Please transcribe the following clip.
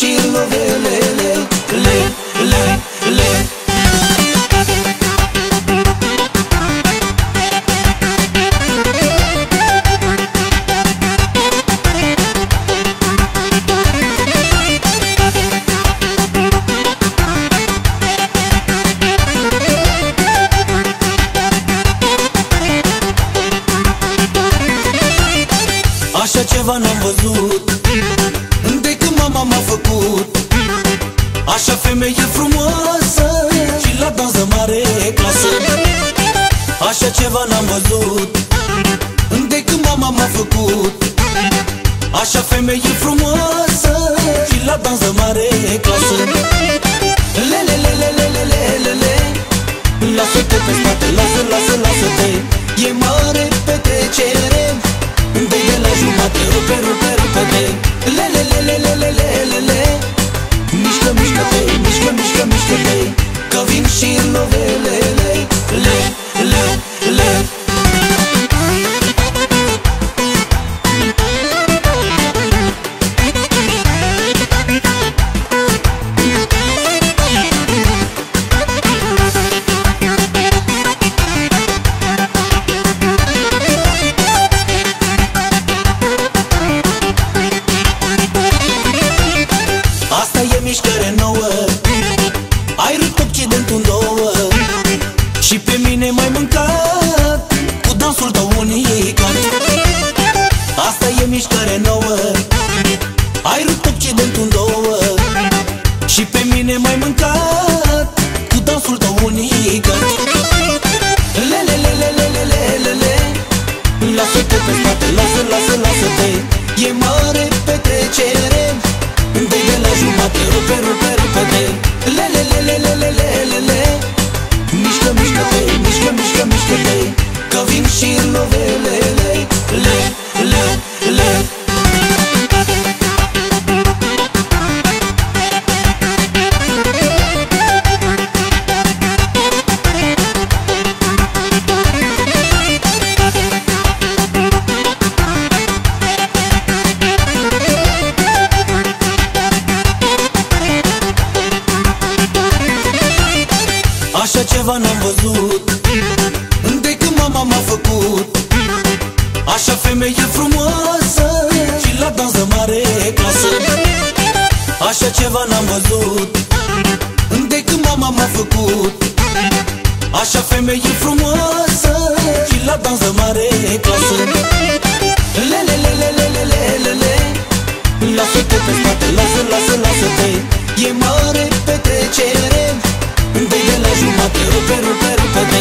lovelele Le, le, le. Așa ceva n-am văzut Așa femeie frumoasă Și la danză mare clasă. Așa ceva n-am văzut De când mama m-a făcut. Așa femeie frumoasă Și la danză mare clasă. Le, le, le, le, le, le, le, le, le. Lasă-te pe spate, lasă, lasă, lasă-te. E mare in the. Și pe mine m-ai mâncat Cu dansul tău unicat Asta e mișcare nouă. Ai rupt Occidentul în două. Și pe mine m-ai mâncat Cu dansul tău unicat Le, le, le, le, le, le, le, le, le. Lasă-te pe spate, lasă, lasă, lasă-te. E mare petrecere. De de la jumate, rupe, rupe, rupe-te Așa ceva n-am văzut. De când mama m-a făcut Așa femeie frumoasă Și la danză mare clasă. Așa ceva n-am văzut. De când mama m-a făcut Așa femeie frumoasă Și la danză mare clasă. Le, le, le, le, le, le, le, le, le. Lasă-te pe spate, lasă, lasă, lasă-te. E mare petrecere Bendiga la suma, pero, pero, pero, pero.